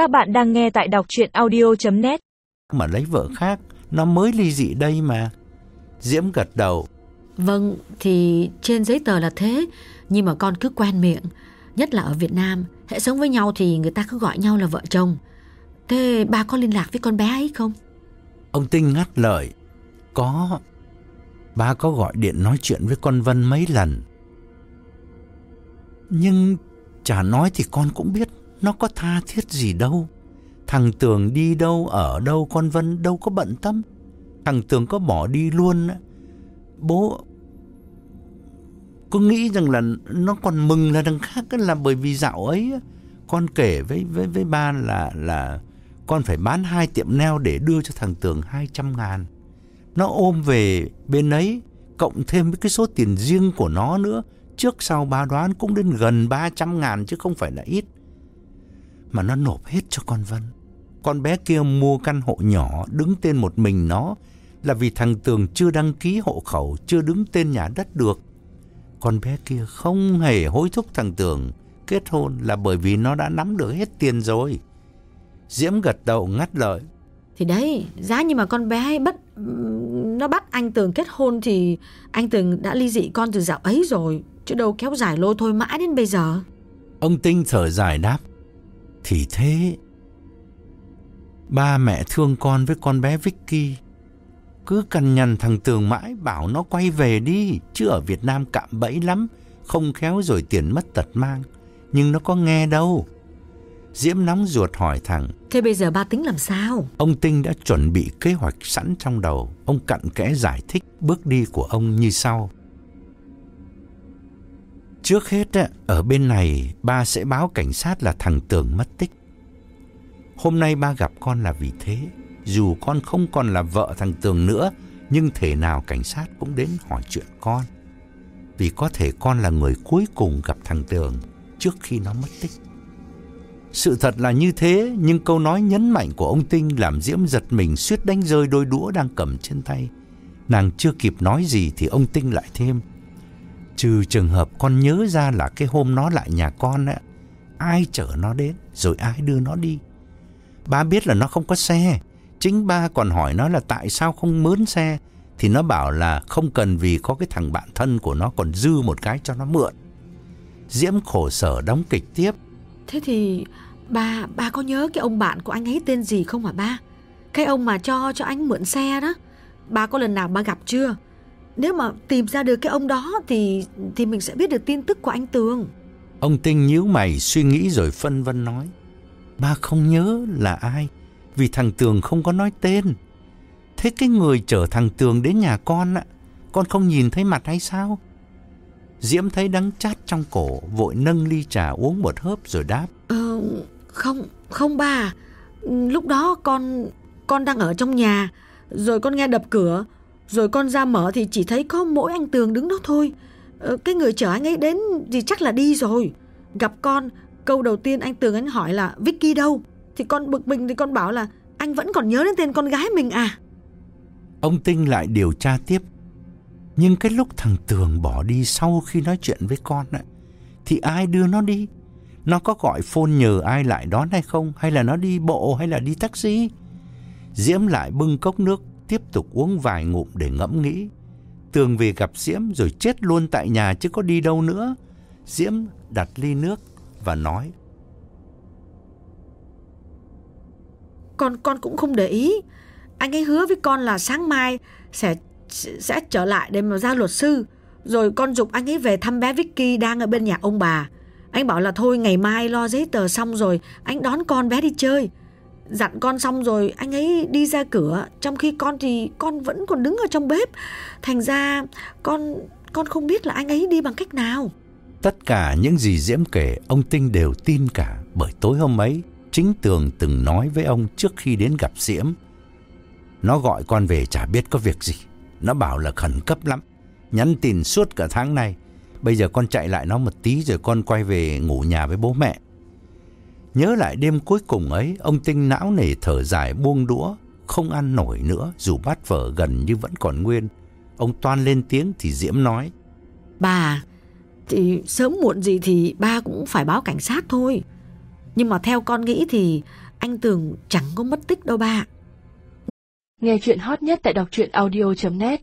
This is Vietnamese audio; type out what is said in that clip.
Các bạn đang nghe tại đọc chuyện audio.net Mà lấy vợ khác, nó mới ly dị đây mà. Diễm gật đầu. Vâng, thì trên giấy tờ là thế, nhưng mà con cứ quen miệng. Nhất là ở Việt Nam, hệ sống với nhau thì người ta cứ gọi nhau là vợ chồng. Thế ba có liên lạc với con bé ấy không? Ông Tinh ngắt lời. Có. Ba có gọi điện nói chuyện với con Vân mấy lần. Nhưng chả nói thì con cũng biết nó có tha thiết gì đâu. Thằng Tường đi đâu ở đâu con Vân đâu có bận tâm. Thằng Tường có bỏ đi luôn á. Bố cứ nghĩ rằng là nó còn mừng là đằng khác là bởi vì dạo ấy con kể với với với ba là là con phải bán hai tiệm neo để đưa cho thằng Tường 200 ngàn. Nó ôm về bên ấy, cộng thêm với cái số tiền riêng của nó nữa. Trước sau ba đoán cũng đến gần 300 ngàn chứ không phải là ít. Mà nó nộp hết cho con Vân. Con bé kia mua căn hộ nhỏ đứng tên một mình nó là vì thằng Tường chưa đăng ký hộ khẩu, chưa đứng tên nhà đất được. Con bé kia không hề hối thúc thằng Tường kết hôn là bởi vì nó đã nắm được hết tiền rồi. Diễm gật đầu ngắt lời. Thì đấy, giá như mà con bé ấy bắt nó bắt anh Tường kết hôn thì anh Tường đã ly dị con từ dạo ấy rồi, chứ đâu kéo dài lôi thôi mãi đến bây giờ. Ông Tinh thở dài đáp. Thì thế, ba mẹ thương con với con bé Vicky. Cứ cằn nhằn thằng Tường mãi bảo nó quay về đi, chứ ở Việt Nam cạm bẫy lắm, không khéo rồi tiền mất tật mang. Nhưng nó có nghe đâu. Diễm nóng ruột hỏi thằng. Thế bây giờ ba tính làm sao? Ông Tinh đã chuẩn bị kế hoạch sẵn trong đầu. Ông cặn kẽ giải thích bước đi của ông như sau. Trước hết, ở bên này, ba sẽ báo cảnh sát là thằng Tường mất tích. Hôm nay ba gặp con là vì thế. Dù con không còn là vợ thằng Tường nữa, nhưng thể nào cảnh sát cũng đến hỏi chuyện con. Vì có thể con là người cuối cùng gặp thằng Tường trước khi nó mất tích. Sự thật là như thế, nhưng câu nói nhấn mạnh của ông Tinh làm Diễm giật mình suýt đánh rơi đôi đũa đang cầm trên tay. Nàng chưa kịp nói gì thì ông Tinh lại thêm. Trừ trường hợp con nhớ ra là cái hôm nó lại nhà con á, ai chở nó đến, rồi ai đưa nó đi. Ba biết là nó không có xe, chính ba còn hỏi nó là tại sao không mướn xe, thì nó bảo là không cần vì có cái thằng bạn thân của nó còn dư một cái cho nó mượn. Diễm khổ sở đóng kịch tiếp. Thế thì ba ba có nhớ cái ông bạn của anh ấy tên gì không hả ba? Cái ông mà cho cho anh mượn xe đó. Ba có lần nào ba gặp chưa? Nếu mà tìm ra được cái ông đó thì thì mình sẽ biết được tin tức của anh Tường. Ông Tinh nhíu mày suy nghĩ rồi phân vân nói. Ba không nhớ là ai, vì thằng Tường không có nói tên. Thế cái người chở thằng Tường đến nhà con á, con không nhìn thấy mặt hay sao? Diễm thấy đắng chát trong cổ, vội nâng ly trà uống một hớp rồi đáp. Ờ, không, không ba. Lúc đó con con đang ở trong nhà, rồi con nghe đập cửa, rồi con ra mở thì chỉ thấy có mỗi anh Tường đứng đó thôi. Ờ, cái người chở anh ấy đến thì chắc là đi rồi. Gặp con, câu đầu tiên anh Tường anh hỏi là Vicky đâu? Thì con bực mình thì con bảo là anh vẫn còn nhớ đến tên con gái mình à? Ông Tinh lại điều tra tiếp. Nhưng cái lúc thằng Tường bỏ đi sau khi nói chuyện với con ấy, thì ai đưa nó đi? Nó có gọi phone nhờ ai lại đón hay không? Hay là nó đi bộ hay là đi taxi? Diễm lại bưng cốc nước, tiếp tục uống vài ngụm để ngẫm nghĩ. Tường về gặp Diễm rồi chết luôn tại nhà chứ có đi đâu nữa. Diễm đặt ly nước và nói. Con con cũng không để ý. Anh ấy hứa với con là sáng mai sẽ sẽ trở lại để mà ra luật sư. Rồi con dục anh ấy về thăm bé Vicky đang ở bên nhà ông bà. Anh bảo là thôi, ngày mai lo giấy tờ xong rồi, anh đón con bé đi chơi. Dặn con xong rồi anh ấy đi ra cửa. Trong khi con thì con vẫn còn đứng ở trong bếp. Thành ra con con không biết là anh ấy đi bằng cách nào. Tất cả những gì Diễm kể, Ông Tinh đều tin cả. Bởi tối hôm ấy, Chính Tường từng nói với ông trước khi đến gặp Diễm. Nó gọi con về chả biết có việc gì. Nó bảo là khẩn cấp lắm. Nhắn tin suốt cả tháng nay. Bây giờ con chạy lại nó một tí Rồi con quay về ngủ nhà với bố mẹ. Nhớ lại đêm cuối cùng ấy, ông Tinh não nề thở dài buông đũa, không ăn nổi nữa dù bát phở gần như vẫn còn nguyên. Ông toan lên tiếng thì Diễm nói. Bà, thì sớm muộn gì thì ba cũng phải báo cảnh sát thôi. Nhưng mà theo con nghĩ thì Anh Tường chẳng có mất tích đâu ba. Nghe chuyện hot nhất tại đọc truyện audio.net